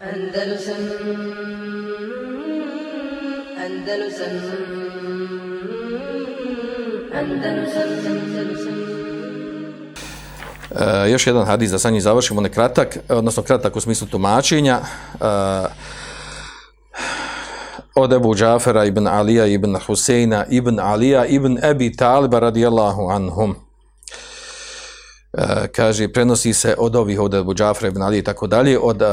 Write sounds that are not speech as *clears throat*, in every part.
Andalusam Andalusam Andalusam Andalusam E, još jedan hadis da sa njim završimo, ne kratak, odnosno kratak u smislu tumačenja. E, od Ebu Džafera ibn Alija ibn Huseina ibn Alija ibn Ebi Taliba radijallahu anhum. E, kaže, prenosi se od ovih od Abu Džafra ibn Ali i tako dalje, od uh,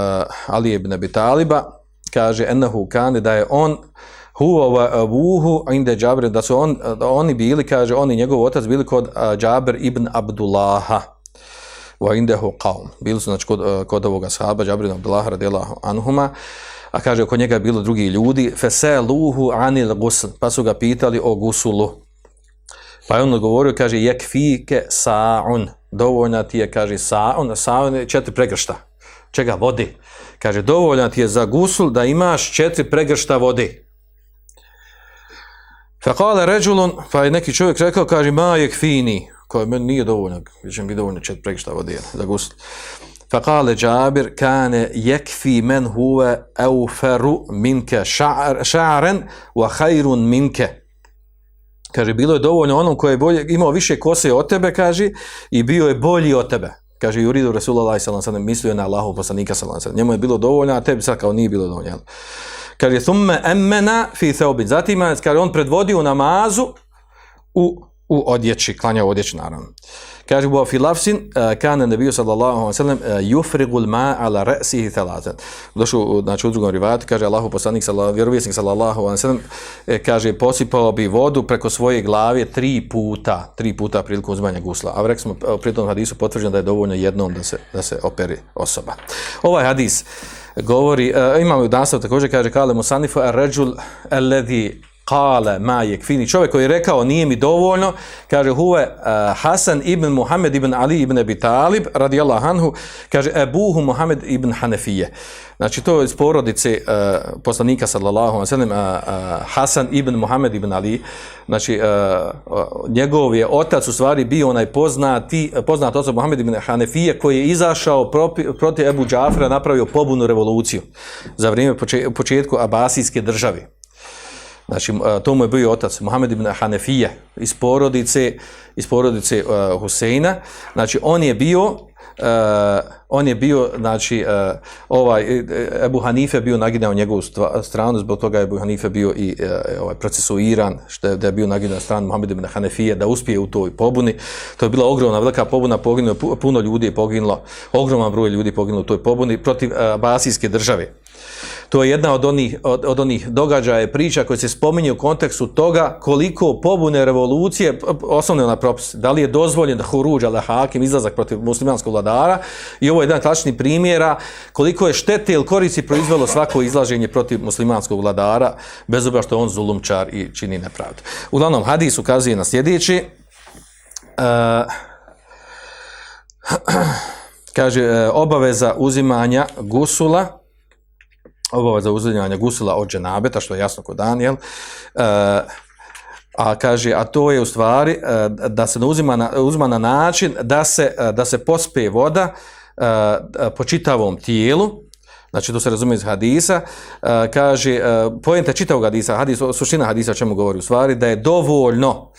Ali ibn Abi Taliba, kaže, ennehu kane, da je on huwa wa abuhu inda Džabre, da su on, da oni bili, kaže, oni njegov otac bili kod e, uh, Džaber ibn Abdullaha. Wa indahu qaum. Bili su znači kod, uh, kod ovoga sahaba Džaber ibn Abdullaha radijallahu anhuma. A kaže oko njega bilo drugi ljudi, feseluhu anil gusl, pa su ga pitali o gusulu. Pa je on odgovorio, kaže, jekfike sa'un, dovoljna ti je, kaže, sa, ona, sa, četiri pregršta. Čega? Vode. Kaže, dovoljna ti je za gusul da imaš četiri pregršta vode. Fakale ređulon, pa je neki čovjek rekao, kaže, ma je kfini, koja meni nije dovoljna, više mi dovoljno četiri pregršta vode za gusul. Fakale džabir, kane jekfi men huve euferu minke ša'ren ša wa hajrun minke kaže bilo je dovoljno onom koji je bolje imao više kose od tebe kaže i bio je bolji od tebe. Kaže Juridu Rasulullah sallallahu alejhi ve mislio na Allahu poslanika sallallahu alejhi njemu je bilo dovoljno a tebi sad kao nije bilo dovoljno kaže thumma amana fi thawbin. Zatim kaže on predvodio namazu u u odjeći klanja u odjeći naravno Kaže bu filafsin eh, kana nebiju sallallahu alejhi ve sellem eh, yufrigul ma ala ra'sihi thalathan. Došao znači u drugom rivajatu kaže Allahu poslanik sallallahu vjerovjesnik sallallahu alejhi ve sellem eh, kaže posipao bi vodu preko svoje glave tri puta, tri puta prilikom uzmanja gusla. A rekli smo pri tom hadisu potvrđeno da je dovoljno jednom da se da se operi osoba. Ovaj hadis govori uh, imamo u nastavu također kaže kale musanifu ar ređul alladhi kale ma yekfini čovjek koji je rekao nije mi dovoljno kaže huve uh, Hasan ibn Muhammed ibn Ali ibn Abi Talib radijallahu anhu kaže Ebuhu Muhammed ibn Hanefije znači to je iz porodice uh, poslanika sallallahu alejhi ve sellem uh, uh, Hasan ibn Muhammed ibn Ali. Znači uh, uh, njegov je otac u stvari bio onaj poznati poznat osob Muhammed ibn Hanefije koji je izašao protiv Abu Džafra napravio pobunu revoluciju za vrijeme početku abasijske države. Znači, to mu je bio otac, Muhammed ibn Hanefije, iz porodice, iz porodice uh, Huseina. Znači, on je bio, uh, on je bio, znači, uh, ovaj, Ebu Hanife bio naginao njegovu stranu, zbog toga je Ebu Hanife bio i uh, ovaj, procesuiran, što je, da je bio naginao stranu Muhammed ibn Hanefije, da uspije u toj pobuni. To je bila ogromna, velika pobuna, poginulo, puno ljudi je poginulo, ogroman broj ljudi je poginulo u toj pobuni protiv uh, Basijske države. To je jedna od onih, od, od onih događaja i priča koje se spominje u kontekstu toga koliko pobune revolucije, osnovne na propis, da li je dozvoljen da huruđ, ali hakim, izlazak protiv muslimanskog vladara, i ovo je jedan klasični primjera koliko je štete ili korici proizvelo svako izlaženje protiv muslimanskog vladara, bez obja što on zulumčar i čini nepravdu. Uglavnom, hadis ukazuje na sljedeći, uh, *clears throat* kaže, uh, obaveza uzimanja gusula, obaveza uzimanja gusila od dženabeta, što je jasno kod Daniel, E, a kaže, a to je u stvari e, da se uzima na, uzima na način da se, e, da se pospe voda e, po čitavom tijelu, znači to se razume iz hadisa, kaže, pojenta čitavog hadisa, hadis, suština hadisa o čemu govori u stvari, da je dovoljno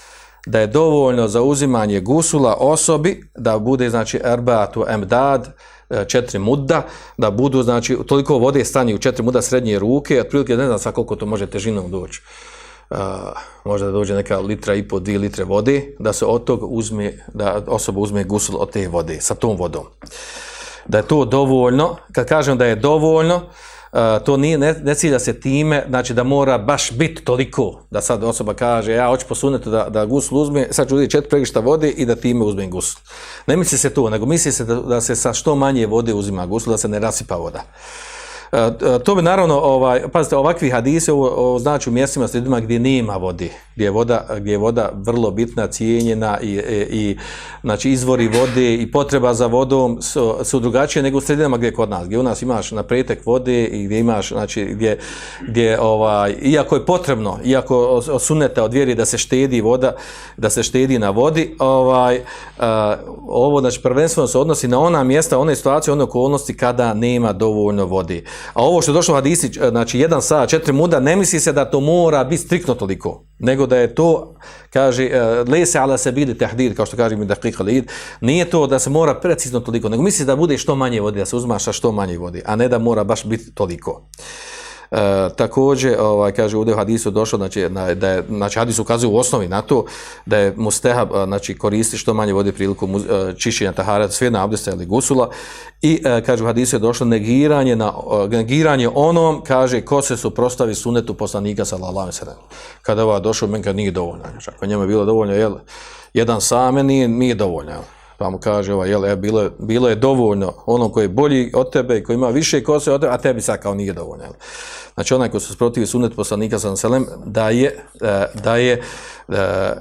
da je dovoljno za uzimanje gusula osobi da bude, znači, erbatu emdad, e, četiri muda, da budu, znači, toliko vode stanje u četiri muda srednje ruke, otprilike ne znam sa koliko to može težinom doći. Uh, e, možda da dođe neka litra i po, dvije litre vode, da se od tog uzme, da osoba uzme gusul od te vode, sa tom vodom. Da je to dovoljno, kad kažem da je dovoljno, Uh, E, to nije, ne, ne cilja se time, znači da mora baš biti toliko, da sad osoba kaže, ja hoću posuneti da, da gusl uzme, sad ću uzeti četiri pregršta vode i da time uzmem gusl. Ne misli se to, nego misli se da, da se sa što manje vode uzima gusl, da se ne rasipa voda. Uh, E, e, to bi naravno, ovaj, pazite, ovakvi hadise ovo, ovo znači u mjestima sredima gdje nema vode, gdje je voda, gdje je voda vrlo bitna, cijenjena i, i, i znači izvori vode i potreba za vodom su, su drugačije nego u sredinama gdje je kod nas, gdje u nas imaš na pretek vode i gdje imaš, znači, gdje, gdje ovaj, iako je potrebno, iako suneta od vjeri da se štedi voda, da se štedi na vodi, ovaj, a, ovo, znači, prvenstveno se odnosi na ona mjesta, one situacije, one okolnosti kada nema dovoljno vode. A ovo što je došlo u hadisi, e, znači jedan sa četiri muda, ne misli se da to mora biti striktno toliko, nego da je to, kaže, e, lese ala se bili tehdir, kao što kaže mi da lid, nije to da se mora precizno toliko, nego misli da bude što manje vode, da se uzmaša što manje vode, a ne da mora baš biti toliko. E, također, ovaj, kaže, ovdje u hadisu došlo, znači, na, da je, znači, hadis ukazuje u osnovi na to da je mustehab, e, znači, koristi što manje vode priliku mu, e, čišćenja tahara, sve na abdesta ili gusula. I, e, kaže, u hadisu je došlo negiranje, na, e, negiranje onom, kaže, ko se suprostavi sunetu poslanika, sallallahu sallam. Kada je došao, men kad nije dovoljno. Znači, ako njemu je bilo dovoljno, jel, jedan same nije, nije dovoljno, jel pa mu kaže ovaj, jel, e, bilo, bilo je dovoljno ono koji je bolji od tebe i koji ima više kose od tebe, a tebi sad kao nije dovoljno. Jel. Znači onaj ko se sprotivi sunet poslanika sa selem da je, e, da je e,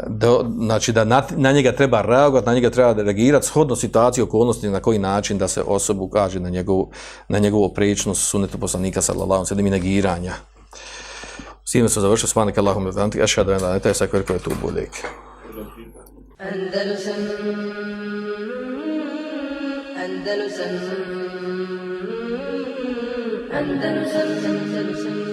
da, znači da na, na njega treba reagovati, na njega treba reagirati shodno situaciju, okolnosti na koji način da se osobu kaže na njegovu, na njegovu prečnost sunetu poslanika sallallahu alejhi ve negiranja. Sino se završio svanik Allahumma tanti ashhadu an la ilaha illa anta astaghfiruka wa atubu. Andalusam Andalusam Andalusam Andalusam